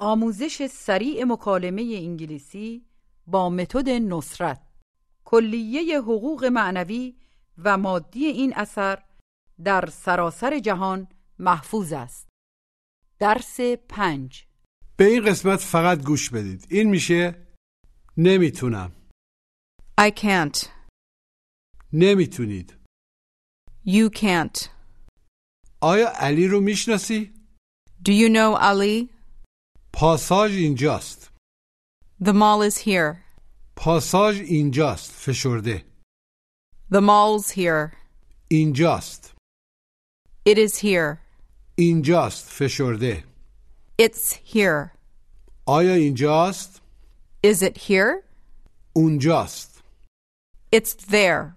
آموزش سریع مکالمه انگلیسی با متد نصرت کلیه حقوق معنوی و مادی این اثر در سراسر جهان محفوظ است درس پنج به این قسمت فقط گوش بدید این میشه نمی‌تونم I can't. نمی‌تونید You can't. آیا علی رو می‌شناسی؟ Do you know Ali? پاساژ اینجاست The mall is here. پاساژ اینجاست فشرده The mall's here. اینجاست It is here. اینجاست فشرده It's here. آیا اینجاست؟ Is it here? اونجاست It's there.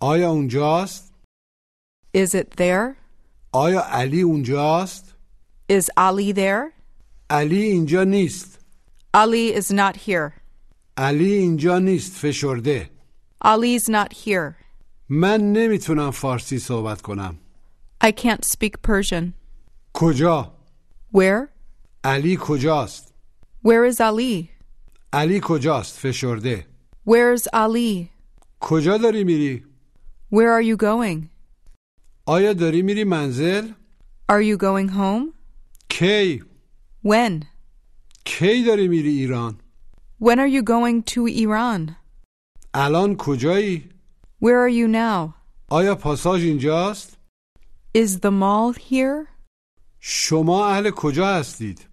آیا اونجاست؟ Is it there? آیا علی اونجاست؟ Is Ali there? علی اینجا نیست Ali is not here. علی اینجا نیست فشرده Ali's not here. من نمیتونم فارسی صحبت کنم I can't speak Persian. کجا؟ Where? علی کجاست؟ Where is Ali? علی کجاست فشرده Where's Ali? کجا داری میری؟ Where are you going? آیا داری میری منزل؟ Are you going home? کی؟ When? کی داری میری ایران؟ When are you going to Iran? الان کجایی؟ Where are you now? آیا پاساژ اینجاست؟ Is the mall here? شما اهل کجا هستید؟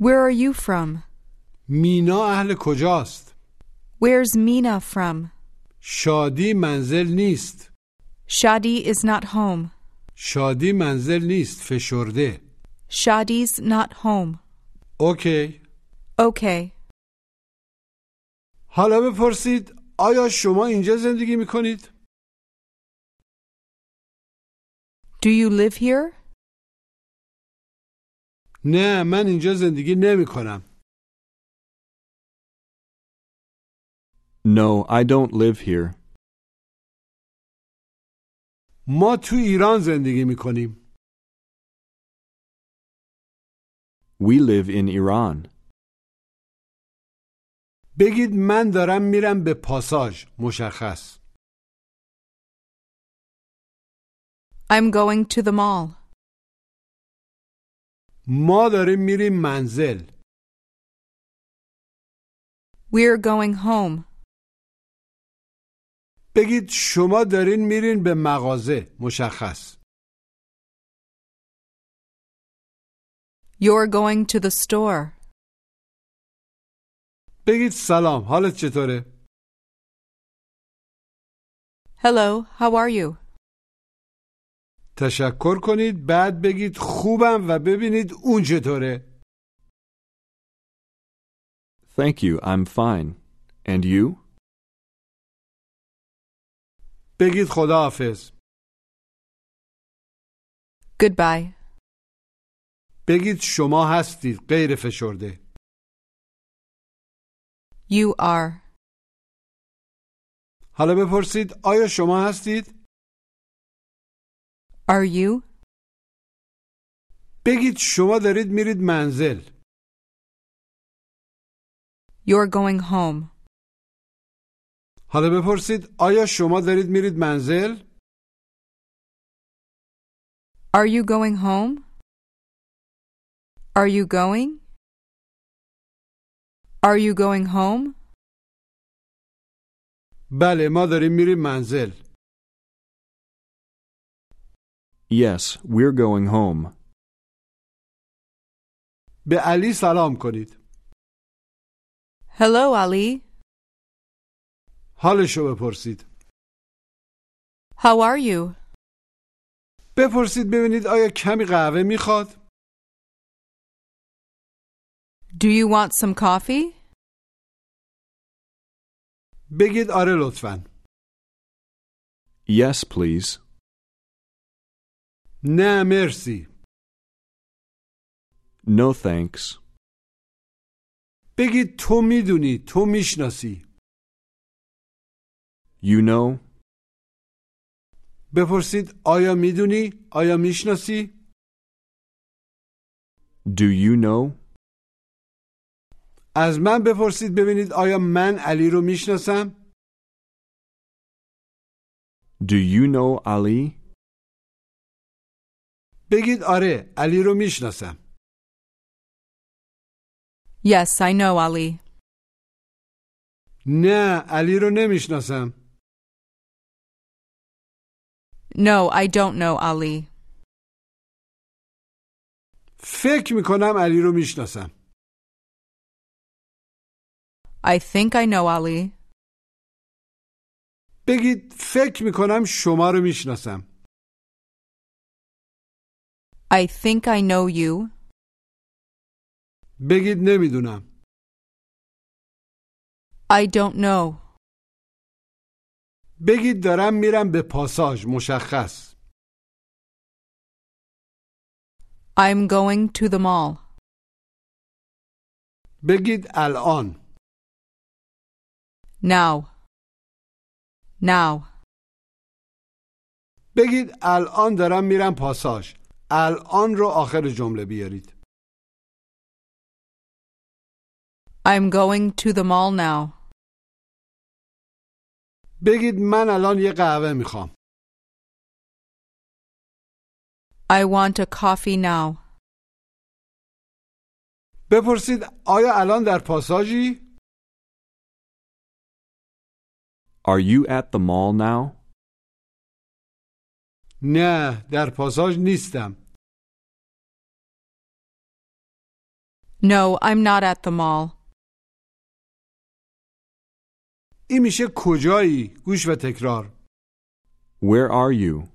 Where are you from? مینا اهل کجاست؟ Where's Mina from? شادی منزل نیست Shadi is not home. شادی منزل نیست فشرده Shadi's not home. اوکی Okay. حالا بپرسید آیا شما اینجا زندگی میکنید؟ Do you live here? نه من اینجا زندگی نمی کنم No, I don't live here. ما تو ایران زندگی می کنیم We live in Iran. بگید من دارم میرم به پاساژ مشخص I'm going to the mall. ما داریم میریم منزل We're going home. بگید شما دارین میرین به مغازه مشخص You're going to the store. بگید سلام حالت چطوره؟ Hello, how are you? تشکر کنید بعد بگید خوبم و ببینید اون چطوره Thank you, I'm fine. And you? بگید خداحافظ Goodbye. بگید شما هستید غیر فشرده You are. حالا بپرسید آیا شما هستید؟ Are you? بگید شما دارید میرید منزل You're going home. حالا بپرسید آیا شما دارید میرید منزل؟ Are you going home? Are you going? Are you going home? بله ما داریم میریم منزل Yes, we're going home. به علی سلام کنید Hello, Ali. حالشو بپرسید How are you? بپرسید ببینید آیا کمی قهوه میخواد؟ Do you want some coffee? بگید آره لطفا Yes, please. نه مرسی No thanks. بگید تو میدونی تو میشناسی You know? بپرسید آیا میدونی آیا میشناسی Do you know? از من بپرسید ببینید آیا من علی رو می‌شناسم؟ Do you know Ali? بگید آره علی رو می‌شناسم Yes, I know Ali. نه علی رو نمی‌شناسم No, I don't know Ali. فکر می‌کنم علی رو می‌شناسم I think I know Ali. بگید فکر میکنم شما رو میشناسم I think I know you. بگید نمیدونم I don't know. بگید دارم میرم به پاساژ مشخص I'm going to the mall. بگید الان Now. Now. بگید الان دارم میرم پاساژ الان رو آخر جمله بیارید I'm going to the mall now. بگید من الان یه قهوه میخوام I want a coffee now. بپرسید آیا الان در پاساژی؟ Are you at the mall now? نه در پاساژ نیستم No, I'm not at the mall. این میشه کجایی؟ گوش و تکرار Where are you?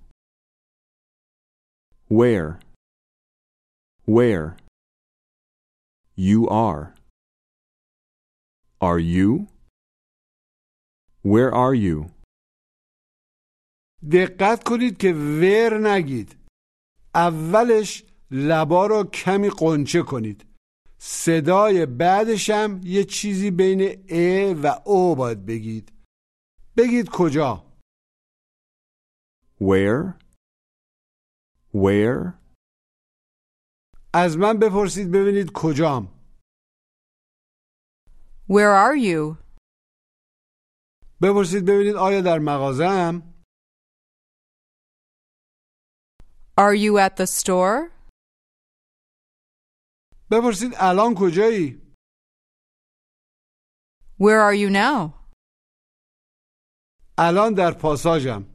Where? Where? You are. Are you? Where are you? دقت کنید که ور نگید اولش لبا رو کمی قنچه کنید صدای بعدشم یه چیزی بین ا و او باید بگید بگید کجا Where? Where? از من بپرسید ببینید کجام Where are you? بپرسید ببینید آیا در مغازم Are you at the store? بپرسید الان کجایی Where are you now? الان در پاساژم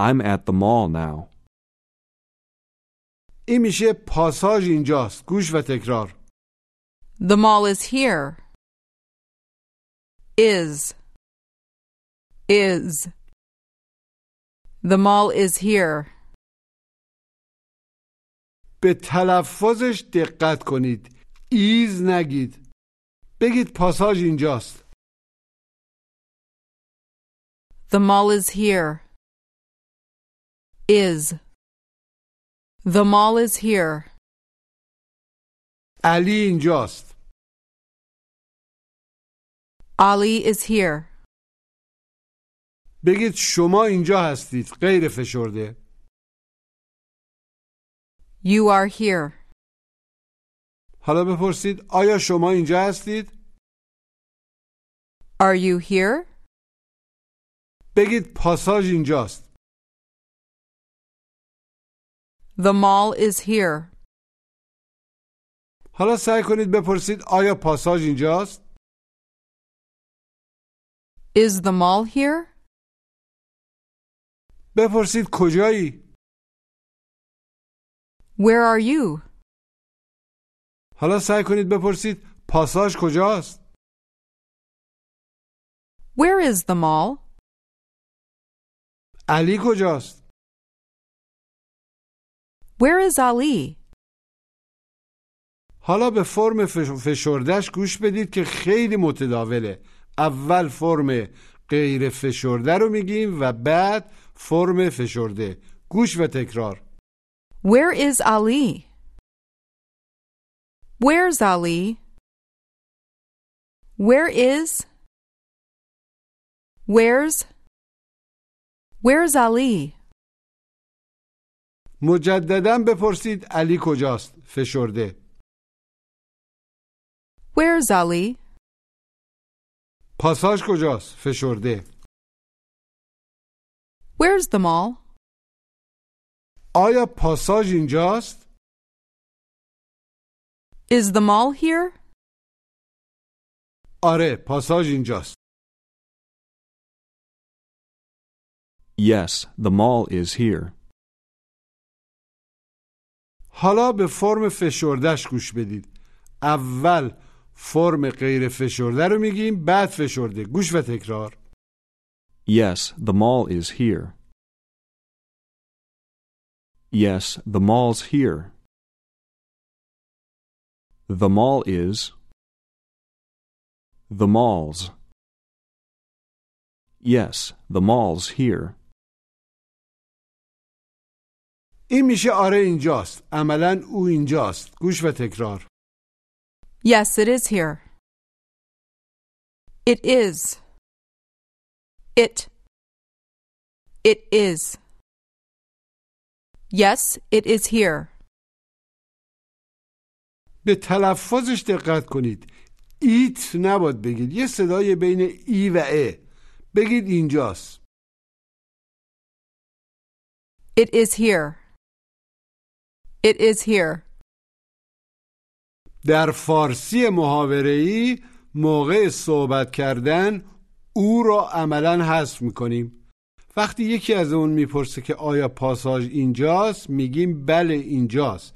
I'm at the mall now. این میشه پاساژ اینجاست گوش و تکرار The mall is here. Is. Is. The mall is here. به تلفظش دقت کنید ایز نگید بگید پاساژ اینجاست The mall is here. Is. The mall is here. علی اینجاست Ali is here. بگید شما اینجا هستید غیر فشرده You are here. حالا بپرسید آیا شما اینجا هستید Are you here? بگید پاساژ اینجاست The mall is here. حالا سعی کنید بپرسید آیا پاساژ اینجاست Is the mall here? بپرسید کجایی Where are you? حالا سعی کنید بپرسید پاساژ کجاست Where is the mall? علی کجاست Where is Ali? حالا به فرم فش- فشردهش گوش بدید که خیلی متداوله اول فرم غیر فشرده رو میگیم و بعد فرم فشرده گوش و تکرار Where is Ali? Where's Ali? Where is? Where's? Where's Ali? مجددا بپرسید علی کجاست فشرده Where's Ali? پاساژ کجاست فشرده Where's the mall? آیا پاساژ اینجاست Is the mall here? آره پاساژ اینجاست Yes, the mall is here. حالا به فرم فشردهش گوش بدید اول فرم غیر فشرده رو میگیم بعد فشرده گوش و تکرار Yes, the mall is here. Yes, the mall's here. The mall is. The mall's. Yes, the mall's here. این میشه آره اینجاست عملا او اینجاست گوش و تکرار Yes, it is here. It is. It. It is. Yes, it is here. به تلفظش دقت کنید ایت نباد بگید یه صدای بین ای و ا بگید اینجاست It is here. It is here. در فارسی محاوره‌ای موقع صحبت کردن او را عملا حذف می‌کنیم. وقتی یکی از اون می‌پرسه که آیا پاساژ اینجاست میگیم بله اینجاست.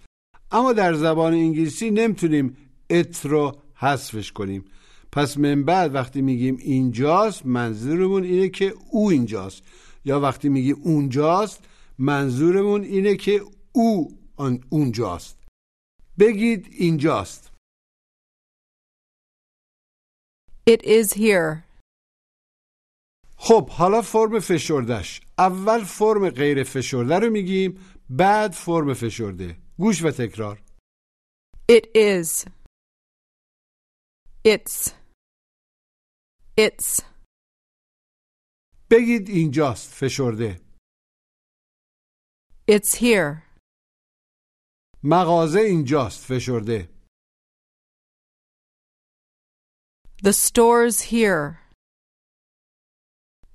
اما در زبان انگلیسی نمی‌تونیم ات رو حذفش کنیم. پس من بعد وقتی میگیم اینجاست منظورمون اینه که او اینجاست. یا وقتی میگیم اونجاست منظورمون اینه که او اونجاست. بگید اینجاست It is here. خب حالا فرم فشردهش اول فرم غیر فشرده رو میگیم بعد فرم فشرده گوش و تکرار It is. It's. It's. بگید اینجاست فشرده It's here. مغازه اینجاست فشرده The store's here.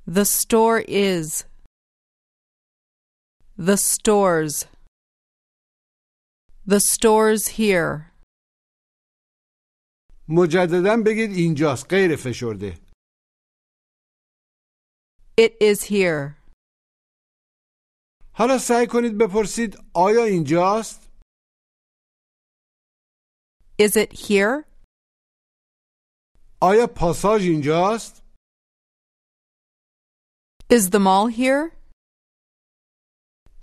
The store is. The store's. The store's here. مجددا بگید اینجاست غیر فشرده It is here. حالا سعی کنید بپرسید آیا اینجاست Is it here? آیا پاساژ اینجاست Is the mall here?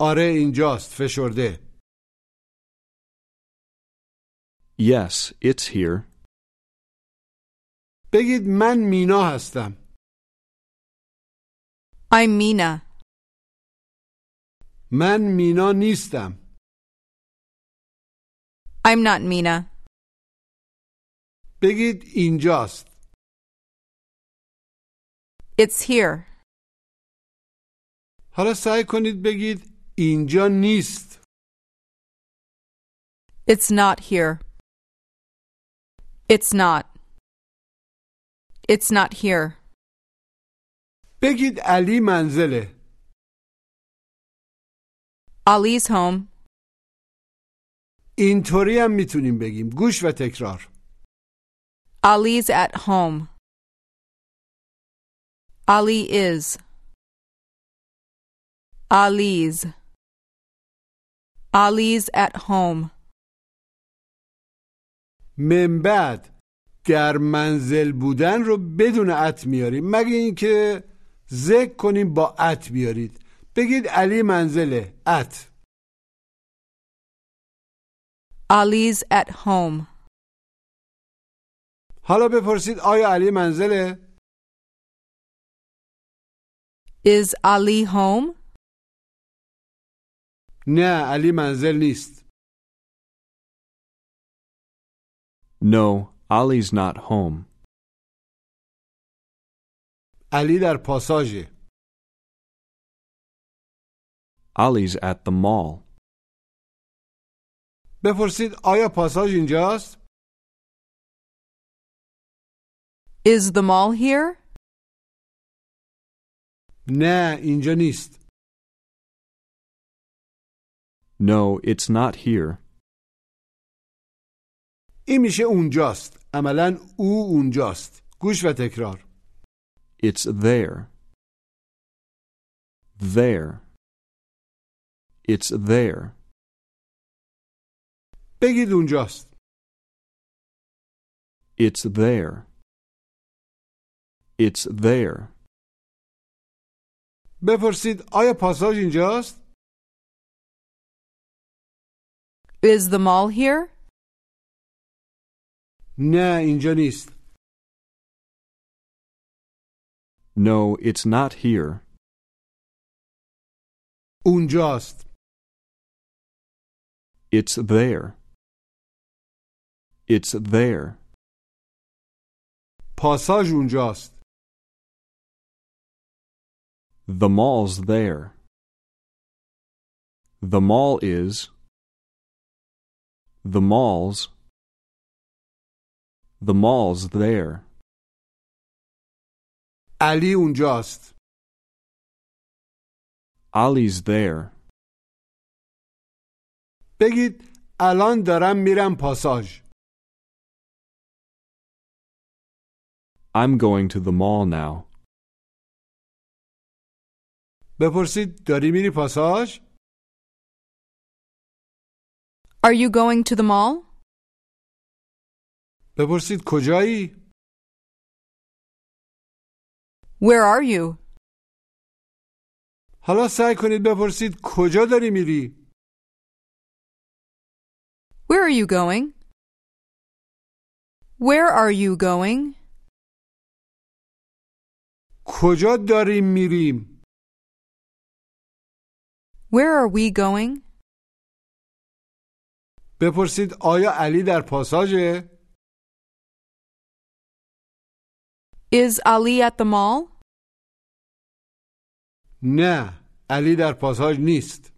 آره اینجاست فشرده Yes, it's here. بگید من مینا هستم I'm Mina. من مینا نیستم I'm not Mina. بگید اینجاست It's here. حالا سعی کنید بگید اینجا نیست It's not here. It's not. It's not here. بگید علی منزله Ali's home. اینطوری هم می‌تونیم بگیم گوش و تکرار Ali's at home. Ali is. Ali's. Ali's at home. من بعد در منزل بودن رو بدون ات میاریم مگه اینکه ذکر کنیم با ات بیارید بگید علی منزله ات Ali's at home. حالا بپرسید آیا علی منزله Is Ali home? نه علی منزل نیست No, Ollie's not home. علی در پاساژه Ollie's at the mall. بپرسید آیا پاساژ اینجاست Is the mall here? نه اینجا نیست No, it's not here. این میشه اونجاست عملا او اونجاست گوش و تکرار It's there. There. It's there. بگید اونجاست It's there. It's there. بپرسید آیا پاساژ اینجاست Is the mall here? نه اینجا نیست No, it's not here. اونجاست It's there. It's there. پاساژ اونجاست The mall's there. The mall is. The mall's. The mall's there. علی اونجاست Ollie's there. بگید الان دارم میرم پاساژ I'm going to the mall now. بپرسید داری میری پاساژ Are you going to the mall? بپرسید کجایی Where are you? حالا سعی کنید بپرسید کجا داری میری Where are you going? Where are you going? کجا داریم میریم Where are we going? بپرسید آیا علی در پاساژه Is Ali at the mall? نه علی در پاساژ نیست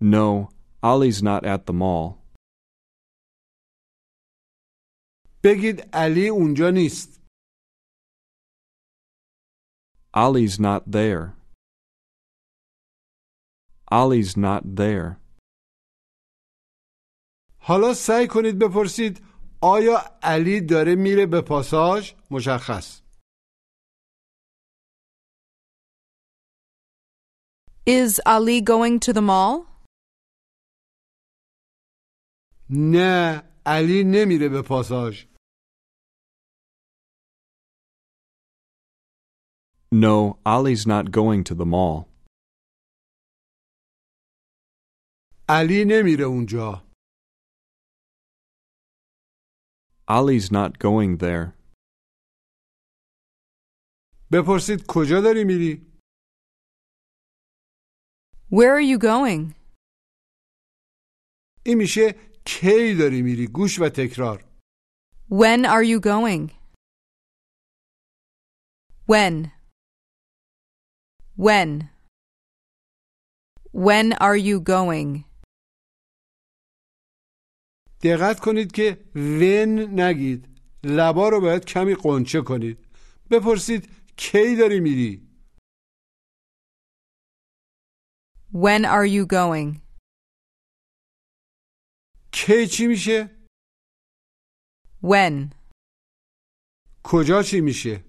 No, Ollie's not at the mall. بگید علی اونجا نیست Ali's not there. Ali's not there. حالا سعی کنید بپرسید آیا علی داره میره به پاساژ مشخص Is Ali going to the mall? نه علی نمیره به پاساژ No, Ollie's not going to the mall. علی نمیره اونجا Ollie's not going there. بپرسید کجا داری میری Where are you going? این میشه کی داری میری گوش و تکرار When are you going? When? When? When are you going? دقت کنید که ون نگید لبا رو باید کمی قنچه کنید بپرسید کی داری میری When are you going? کی چی میشه When? کجا چی میشه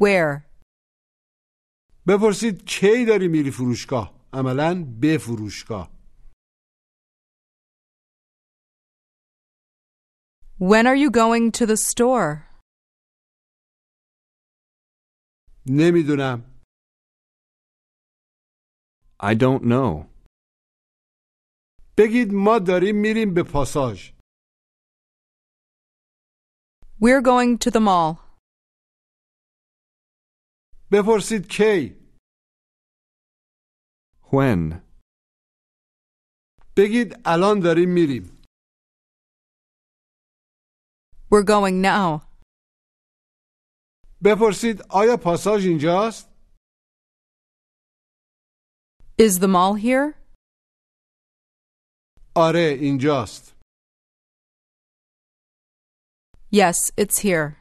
Where? بپرسید کی داری میری فروشگاه عملا به فروشگاه When are you going to the store? نمی‌دونم I don't know. بگید ما داریم میریم به پاساژ We're going to the mall. بپرسید کی When? بگید الان داریم میریم We're going now. بپرسید آیا پاساژ اینجاست Is the mall here? آره اینجاست Yes, it's here.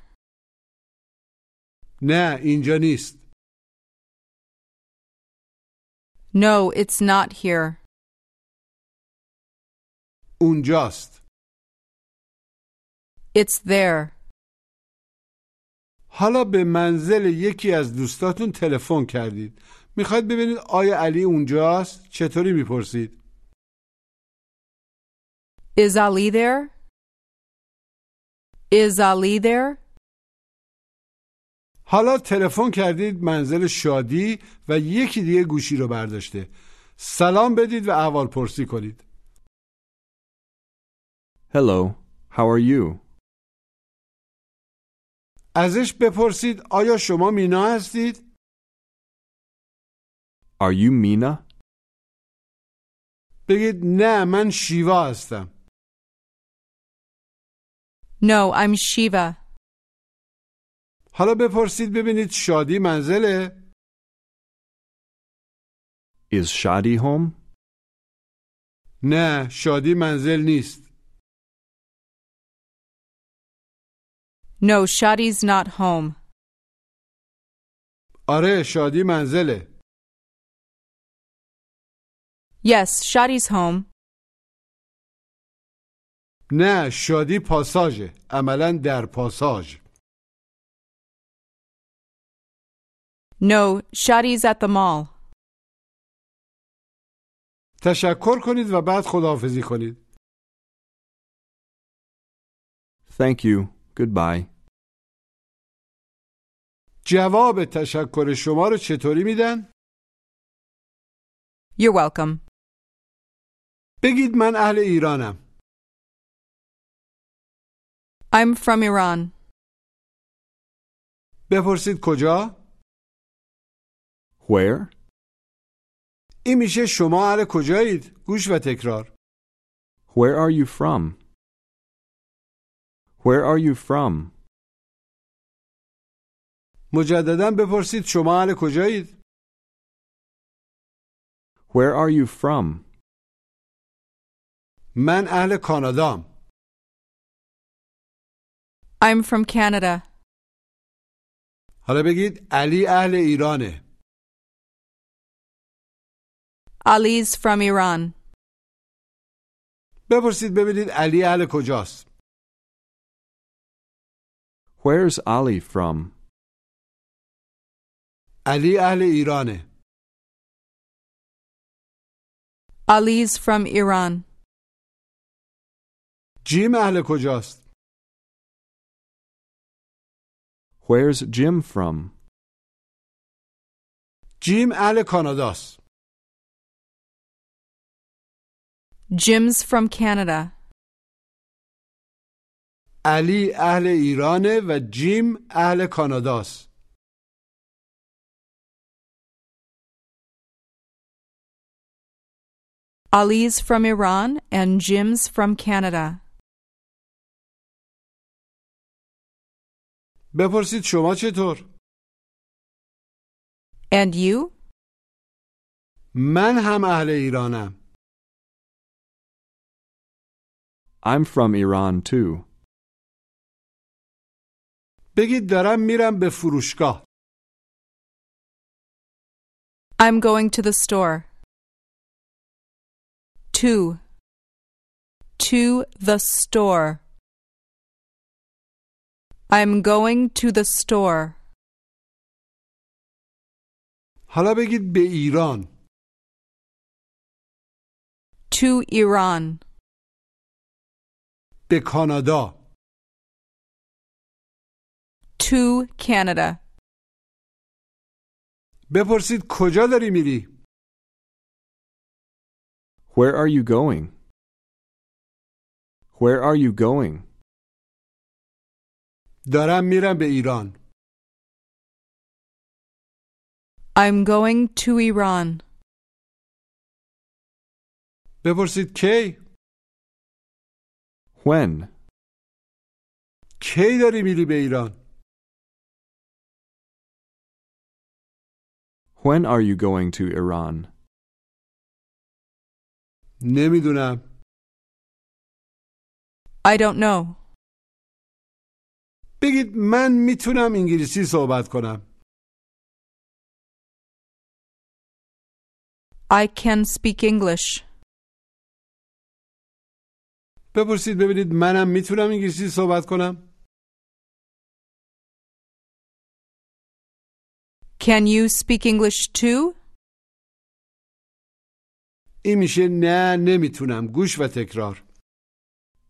نه اینجا نیست No, it's not here. اونجاست It's there. حالا به منزل یکی از دوستاتون تلفن کردید میخواید ببینید آیا علی اونجاست چطوری میپرسید Is Ali there? Is Ali there? حالا تلفن کردید منزل شادی و یکی دیگه گوشی رو برداشته سلام بدید و احوال پرسی کنید Hello, how are you? ازش بپرسید آیا شما مینا هستید؟ Are you Mina? بگید نه من شیوا هستم No, I'm Shiva. حالا بپرسید ببینید شادی منزله؟ Is Shadi home? نه شادی منزل نیست No, Shadi's not home. آره شادی منزله Yes, Shadi's home. نه شادی پاساژه عملا در پاساژ No, Shadi's at the mall. تشکر کنید و بعد خداحافظی کنید Thank you. Goodbye. جواب تشکر شما رو چطوری میدن؟ You're welcome. بگید من اهل ایرانم I'm from Iran. بپرسید کجا؟ Where? این میشه شما اهل کجایید؟ گوش و تکرار Where are you from? Where are you from? مجددا بپرسید شما اهل کجایید؟ Where are you from? من اهل کانادام I'm from Canada. حالا بگید علی اهل ایرانه Ali's from Iran. بپرسید ببینید علی اهل کجاست Where's Ali from? علی اهل ایرانه Ali's from Iran. جیم اهل کجاست Where's Jim from? جیم اهل کاناداست Jim's from Canada. علی اهل ایرانه و جیم اهل کاناداست Ali's from Iran and Jim's from Canada. بپرسید شما چطور And you? من هم اهل ایرانم I'm from Iran too. بگید دارم میرم به فروشگاه I'm going to the store. To. To the store. I'm going to the store. حالا بگید به ایران To Iran. به کانادا To Canada. بپرسید کجا داری میری Where are you going? Where are you going? دارم میرم به ایران I'm going to Iran. بپرسید کی When? کی داری میری به ایران When are you going to Iran? نمیدونم I don't know. بگید من میتونم انگلیسی صحبت کنم I can speak English. بپرسید ببینید منم می‌تونم انگلیسی صحبت کنم Can you speak English too? این میشه نه نمی‌تونم گوش و تکرار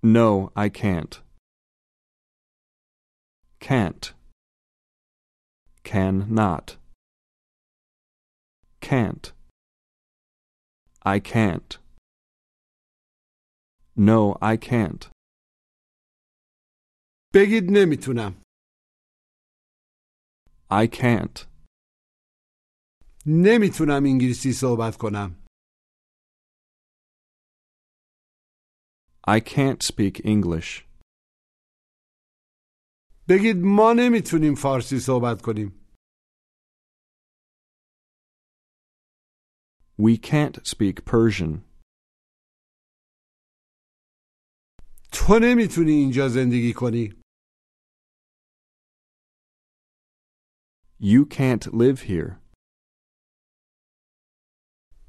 No, I can't. Can't. Can not. Can't. I can't. No, I can't. بگید نمیتونم I can't. نمیتونم انگلیسی صحبت کنم I can't speak English. بگید ما نمیتونیم فارسی صحبت کنیم We can't speak Persian. تو نمی‌تونی اینجا زندگی کنی You can't live here.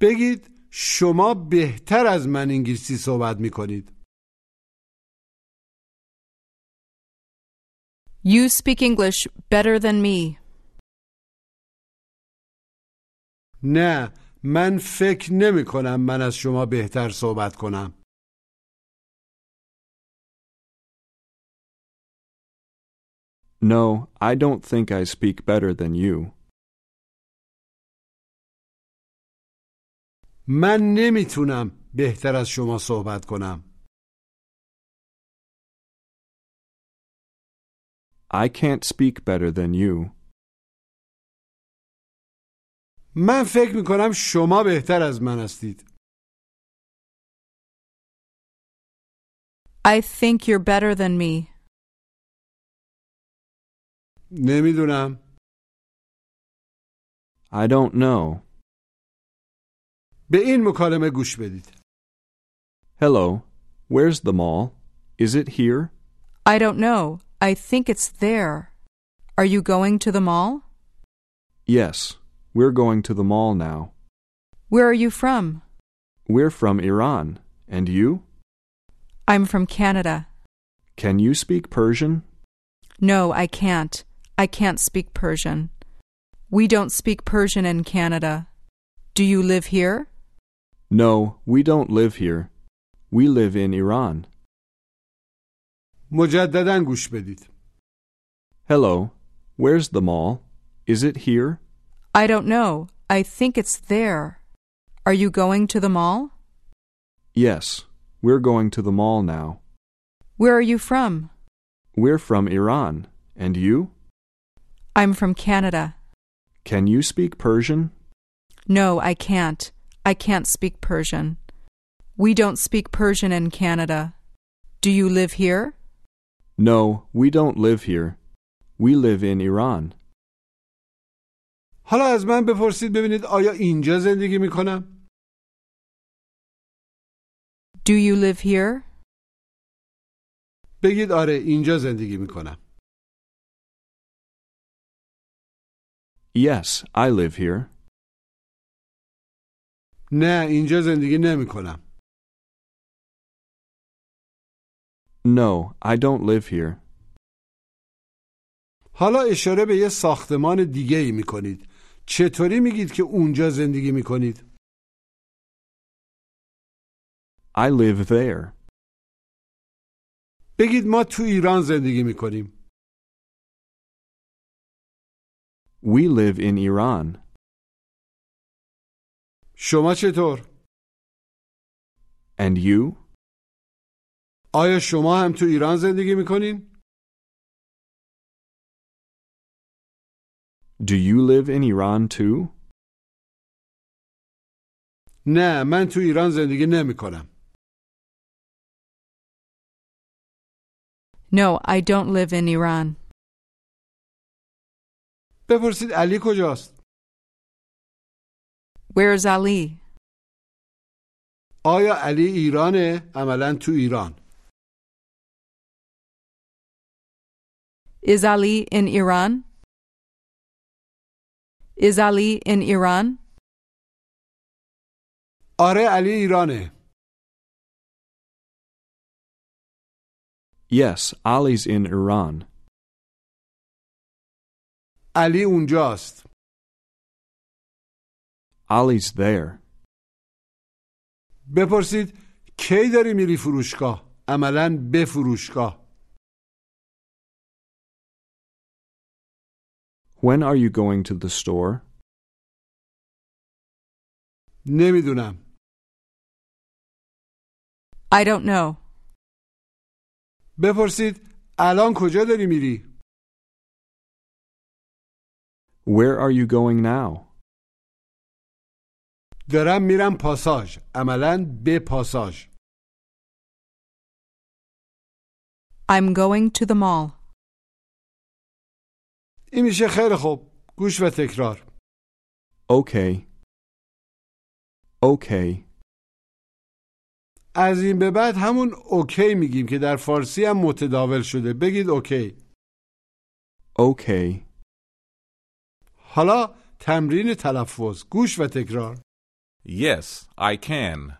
بگید شما بهتر از من انگلیسی صحبت می‌کنید You speak English better than me. نه من فکر نمی کنم من از شما بهتر صحبت کنم No, I don't think I speak better than you. من نمیتونم بهتر از شما صحبت کنم I can't speak better than you. من فکر می کنم شما بهتر از من هستید I think you're better than me. نمیدونم I don't know. به این مکالمه گوش بدید Hello, where's the mall? Is it here? I don't know. I think it's there. Are you going to the mall? Yes, we're going to the mall now. Where are you from? We're from Iran. And you? I'm from Canada. Can you speak Persian? No, I can't. I can't speak Persian. We don't speak Persian in Canada. Do you live here? No, we don't live here. We live in Iran. مجددا گوش بدید Hello, where's the mall? Is it here? I don't know. I think it's there. Are you going to the mall? Yes, we're going to the mall now. Where are you from? We're from Iran. And you? I'm from Canada. Can you speak Persian? No, I can't. I can't speak Persian. We don't speak Persian in Canada. Do you live here? No, we don't live here. We live in Iran. حالا از من بپرسید ببینید آیا اینجا زندگی می کنم؟ Do you live here? بگید آره اینجا زندگی می کنم Yes, I live here. نه اینجا زندگی نمی کنم No, I don't live here. حالا اشاره به یه ساختمان دیگه ای می کنید چطوری میگید که اونجا زندگی می کنید؟ I live there. بگید ما تو ایران زندگی می کنیم We live in Iran. شما چطور؟ And you? آیا شما هم تو ایران زندگی می کنین؟ Do you live in Iran too? نه من تو ایران زندگی نمی کنم No, I don't live in Iran. بپرسید علی کجاست؟ Where's Ali? آیا علی ایرانه؟ عملا تو ایران Is Ali in Iran? Is Ali in Iran? آره علی ایرانه Yes, Ali's in Iran. علی اونجاست Ali's there. بپرسید کی داری میری فروشگاه عملا به فروشگاه When are you going to the store? نمیدونم I don't know. بپرسید الان کجا داری میری Where are you going now? دارم میرم پاساژ عملا به پاساژ I'm going to the mall. این میشه خیلی خوب گوش و تکرار Okay. Okay. از این به بعد همون اوکی میگیم که در فارسی هم متداول شده بگید اوکی Okay. حالا تمرین تلفظ گوش و تکرار Yes, I can.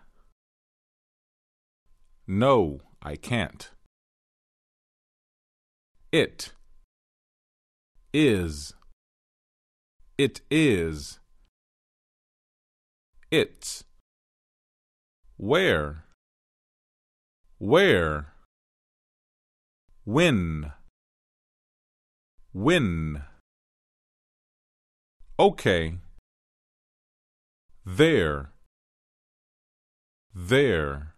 No, I can't. It is. It is. It's. Where? Where? When? When? Okay. There. There.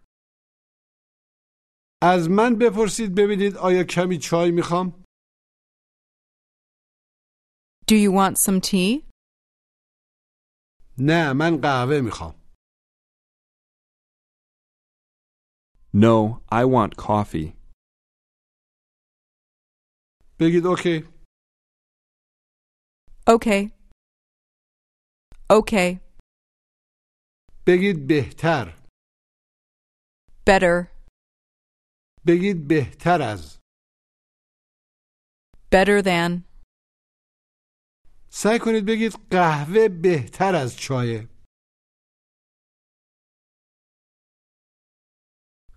از من بپرسید ببینید آیا کمی چای میخوام Do you want some tea? نه من قهوه میخوام No, I want coffee. بگید اوکی Okay. Okay. بگید بهتر Better. بگید بهتر از Better than. سعی کنید بگید قهوه بهتر از چایه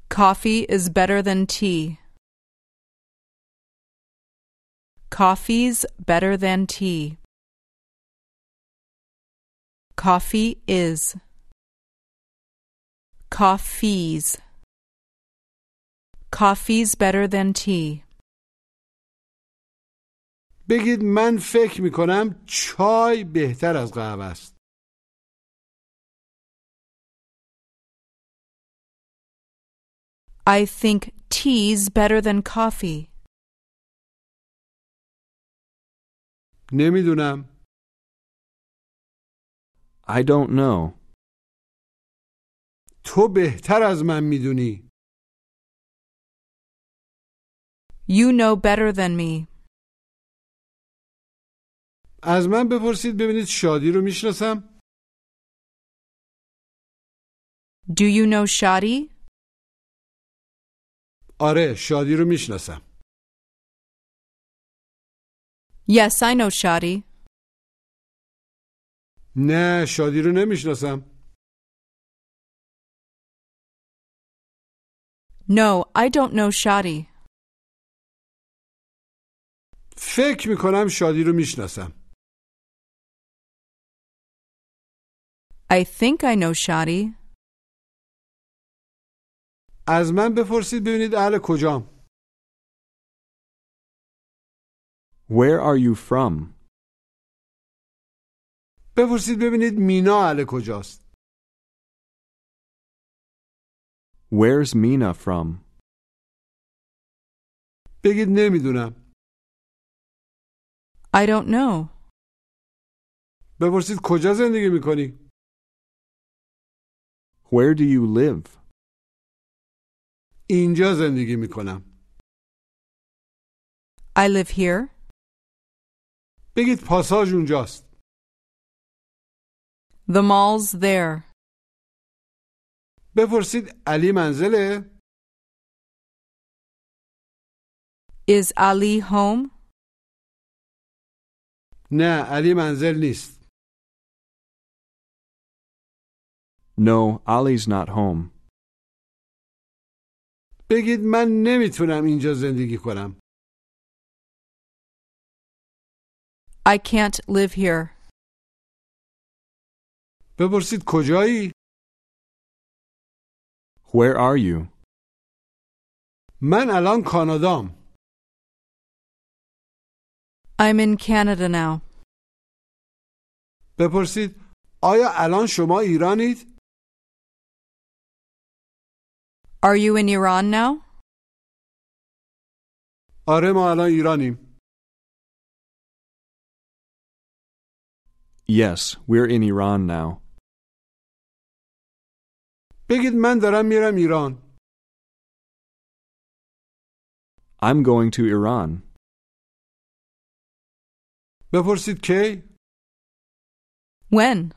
Coffee is better than tea. Coffee's better than tea. Coffee is. Coffee's. Coffee's better than tea. بگید من فکر می‌کنم چای بهتر از قهوه است I think tea's better than coffee. نمی‌دونم I don't know. تو بهتر از من میدونی You know better than me. از من بپرسید ببینید شادی رو میشناسم Do you know Shadi? آره شادی رو میشناسم Yes, I know Shadi. نه شادی رو نمیشناسم No, I don't know Shadi. فکر میکنم شادی رو میشناسم I think I know Shadi. از من بپرسید ببینید اهل کجام Where are you from? بپرسید ببینید مینا اهل کجاست Where's Mina from? بگید نمی‌دونم I don't know. بپرسید کجا زندگی می‌کنی Where do you live? اینجا زندگی می‌کنم I live here. بگید پاساژ اونجاست The mall's there. بپرسید علی منزله Is Ali home? نه علی منزل نیست No, Ali's not home. بگید من نمیتونم اینجا زندگی کنم I can't live here. بپرسید کجایی Where are you? من الان کانادام I'm in Canada now. بپرسید آیا الان شما ایرانید Are you in Iran now? آره ما الان ایرانیم Yes, we're in Iran now. بگید من دارم میرم ایران I'm going to Iran. بپرسید کی When?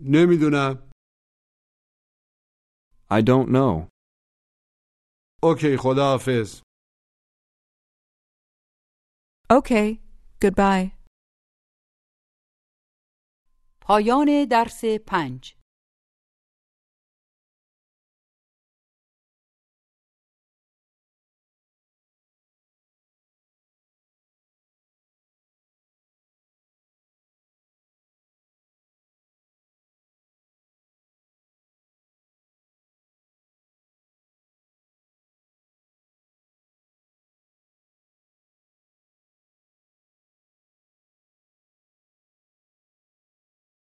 نمیدونم I don't know. اوکی خداحافظ Okay. Goodbye. پایان درس پنج